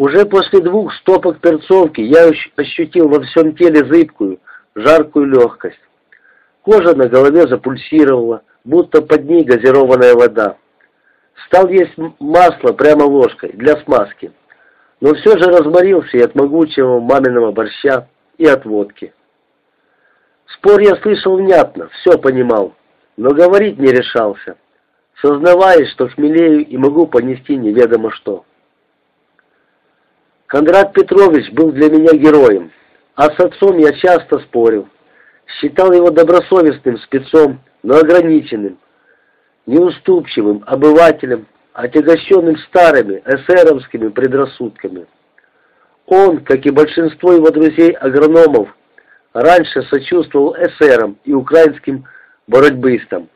Уже после двух стопок перцовки я ощутил во всем теле зыбкую, жаркую легкость. Кожа на голове запульсировала, будто под ней газированная вода. Стал есть масло прямо ложкой, для смазки. Но все же разморился и от могучего маминого борща, и от водки. Спор я слышал внятно, все понимал, но говорить не решался, сознаваясь, что хмелею и могу понести неведомо что. Кондрат Петрович был для меня героем, а с отцом я часто спорил. Считал его добросовестным спецом, но ограниченным, неуступчивым обывателем, отягощенным старыми эсеровскими предрассудками. Он, как и большинство его друзей-агрономов, раньше сочувствовал эсерам и украинским боротьбыстам.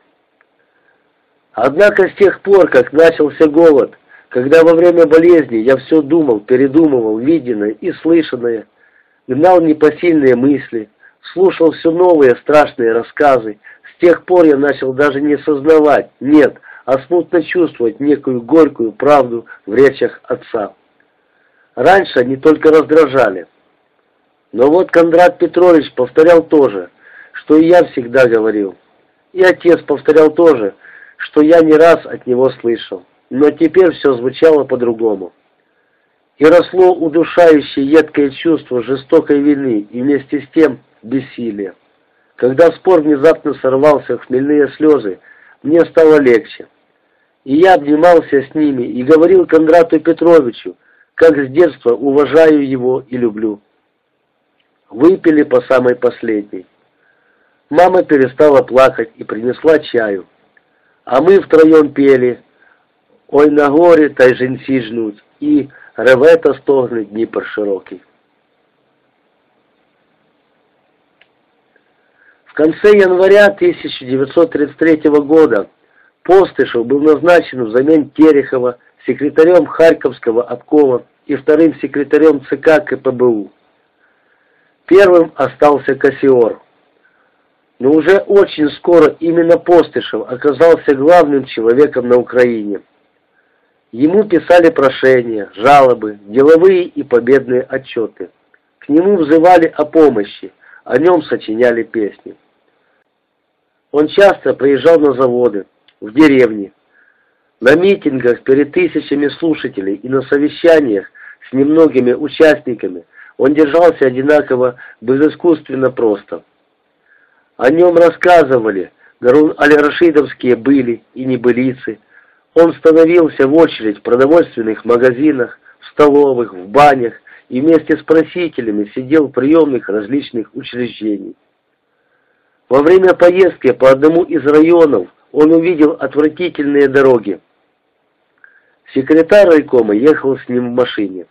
Однако с тех пор, как начался голод, когда во время болезни я все думал, передумывал, виденное и слышанное, гнал непосильные мысли, слушал все новые страшные рассказы, с тех пор я начал даже не сознавать, нет, а смутно чувствовать некую горькую правду в речах отца. Раньше они только раздражали. Но вот Кондрат Петрович повторял то же, что и я всегда говорил. И отец повторял то же, что я не раз от него слышал. Но теперь все звучало по-другому. И росло удушающее едкое чувство жестокой вины и вместе с тем бессилия. Когда спор внезапно сорвался в хмельные слезы, мне стало легче. И я обнимался с ними и говорил Кондрату Петровичу, как с детства уважаю его и люблю. Выпили по самой последней. Мама перестала плакать и принесла чаю. А мы втроем пели «Ой на горе та й жінці жнуть» и «Реве та стогне Дніпр широкий». В конце января 1933 года Постышев был назначен взамен Терехова секретарем Харьковского обкома и вторым секретарем ЦК КПБУ. Первым остался Кассиор. Но уже очень скоро именно Постышев оказался главным человеком на Украине. Ему писали прошения, жалобы, деловые и победные отчеты. К нему взывали о помощи, о нем сочиняли песни. Он часто приезжал на заводы, в деревне, на митингах перед тысячами слушателей и на совещаниях с немногими участниками он держался одинаково безыскусственно просто. О нем рассказывали Гарун Аль-Рашидовские были и небылицы. Он становился в очередь в продовольственных магазинах, в столовых, в банях и вместе с просителями сидел в приемных различных учреждений. Во время поездки по одному из районов он увидел отвратительные дороги. Секретарь райкома ехал с ним в машине.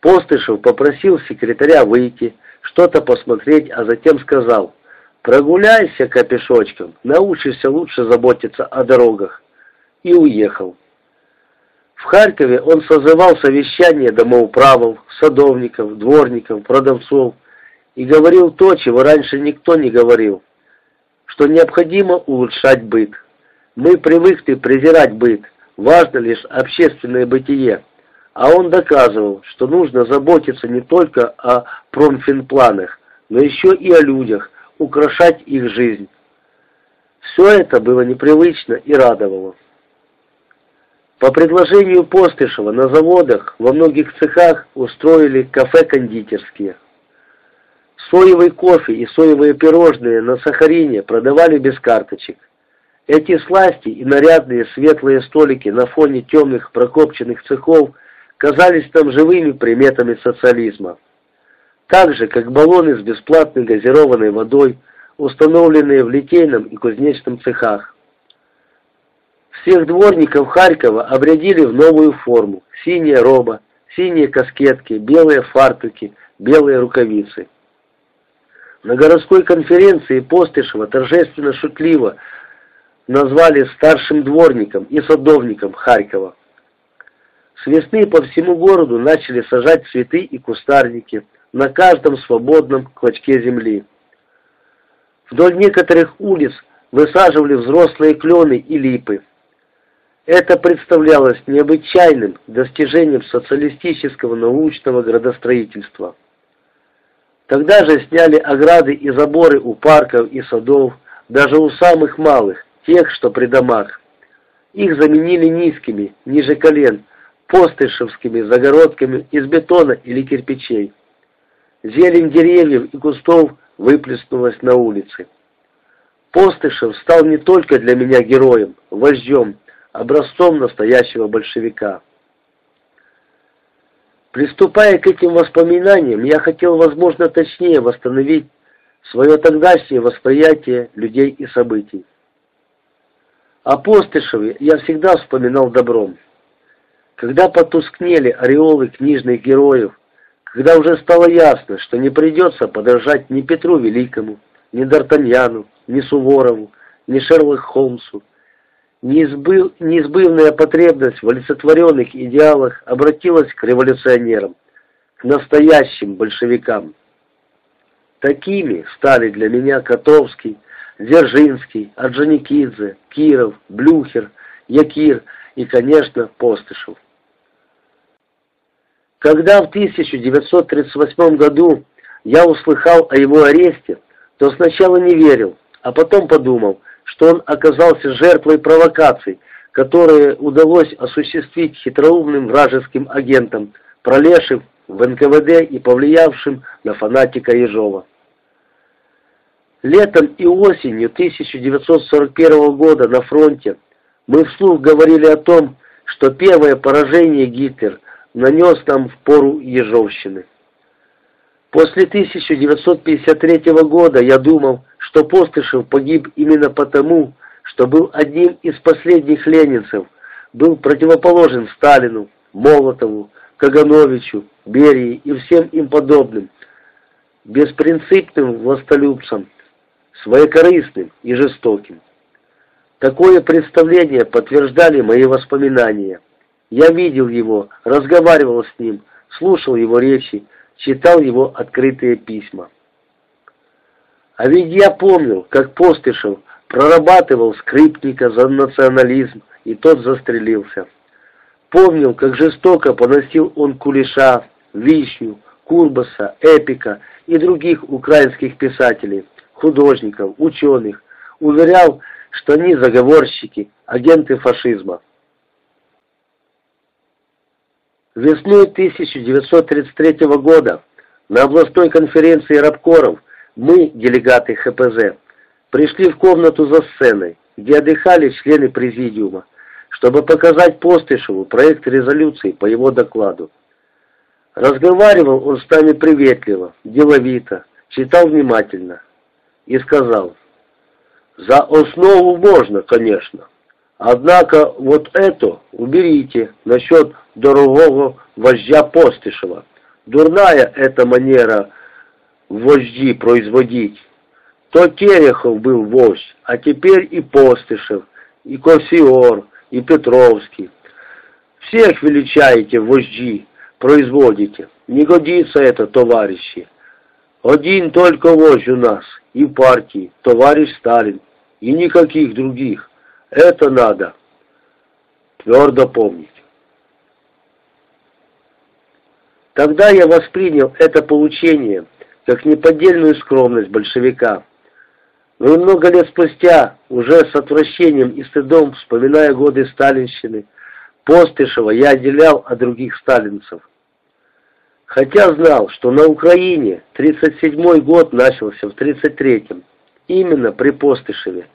Постышев попросил секретаря выйти, что-то посмотреть, а затем сказал, «Прогуляйся-ка пешочком, научишься лучше заботиться о дорогах». И уехал. В Харькове он созывал совещания домоуправов, садовников, дворников, продавцов и говорил то, чего раньше никто не говорил что необходимо улучшать быт. Мы привыкли презирать быт, важно лишь общественное бытие. А он доказывал, что нужно заботиться не только о промфинпланах, но еще и о людях, украшать их жизнь. Все это было непривычно и радовало. По предложению Постышева на заводах во многих цехах устроили кафе-кондитерские. Соевый кофе и соевые пирожные на Сахарине продавали без карточек. Эти сласти и нарядные светлые столики на фоне темных прокопченных цехов казались там живыми приметами социализма. Так же, как баллоны с бесплатной газированной водой, установленные в литейном и кузнечном цехах. Всех дворников Харькова обрядили в новую форму. Синяя роба, синие каскетки, белые фартуки, белые рукавицы. На городской конференции Постышева торжественно шутливо назвали старшим дворником и садовником Харькова. С весны по всему городу начали сажать цветы и кустарники на каждом свободном клочке земли. Вдоль некоторых улиц высаживали взрослые клены и липы. Это представлялось необычайным достижением социалистического научного градостроительства. Тогда же сняли ограды и заборы у парков и садов, даже у самых малых, тех, что при домах. Их заменили низкими, ниже колен, постышевскими загородками из бетона или кирпичей. Зелень деревьев и кустов выплеснулась на улицы. Постышев стал не только для меня героем, вождем, образцом настоящего большевика. Приступая к этим воспоминаниям, я хотел, возможно, точнее восстановить свое тогдашнее восприятие людей и событий. О Постышеве я всегда вспоминал добром. Когда потускнели ореолы книжных героев, когда уже стало ясно, что не придется подражать ни Петру Великому, ни Д'Артаньяну, ни Суворову, ни Шерлок Холмсу, неизбыв, неизбывная потребность в олицетворенных идеалах обратилась к революционерам, к настоящим большевикам. Такими стали для меня Котовский, Дзержинский, Орджоникидзе, Киров, Блюхер, Якир и, конечно, Постышев. Когда в 1938 году я услыхал о его аресте, то сначала не верил, а потом подумал, что он оказался жертвой провокаций, которые удалось осуществить хитроумным вражеским агентам, пролезшим в НКВД и повлиявшим на фанатика Ежова. Летом и осенью 1941 года на фронте мы вслух говорили о том, что первое поражение Гитлер нанес нам в пору Ежовщины. После 1953 года я думал, что Постышев погиб именно потому, что был одним из последних ленинцев, был противоположен Сталину, Молотову, Кагановичу, Берии и всем им подобным, беспринципным властолюбцам, своекорыстным и жестоким. Такое представление подтверждали мои воспоминания. Я видел его, разговаривал с ним, слушал его речи, читал его открытые письма. А ведь я помнил, как Постышев прорабатывал скрипника за национализм, и тот застрелился. Помнил, как жестоко поносил он Кулеша, Вишню, Курбаса, Эпика и других украинских писателей, художников, ученых, уверял, что они заговорщики, агенты фашизма. Весной 1933 года на областной конференции рабкоров мы, делегаты ХПЗ, пришли в комнату за сценой, где отдыхали члены президиума, чтобы показать Постышеву проект резолюции по его докладу. Разговаривал он с нами приветливо, деловито, читал внимательно и сказал, «За основу можно, конечно, однако вот это уберите насчет дорогого вождя Постышева. Дурная эта манера вожди производить. То Терехов был вождь, а теперь и Постышев, и Косиор, и Петровский. Всех величаете вожди, производите. Не годится это, товарищи. Один только вождь у нас, и партии, товарищ Сталин, и никаких других. Это надо твердо помнить. Тогда я воспринял это получение как неподдельную скромность большевика. Но и много лет спустя, уже с отвращением и стыдом, вспоминая годы сталинщины, Постышева я отделял от других сталинцев. Хотя знал, что на Украине 37-й год начался в 33-м, именно при Постышеве.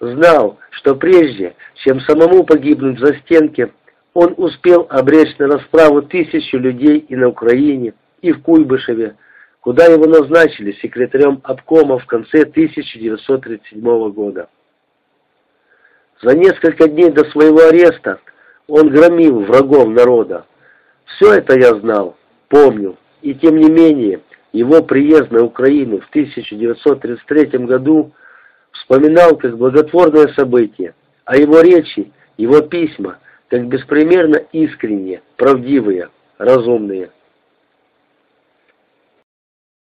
Знал, что прежде, чем самому погибнуть за стенки, он успел обречь на расправу тысячу людей и на Украине, и в Куйбышеве, куда его назначили секретарем обкома в конце 1937 года. За несколько дней до своего ареста он громил врагов народа. Все это я знал, помнил, и тем не менее его приезд на Украину в 1933 году вспоминал как благотворное событие, а его речи, его письма, как беспримерно искренние, правдивые, разумные.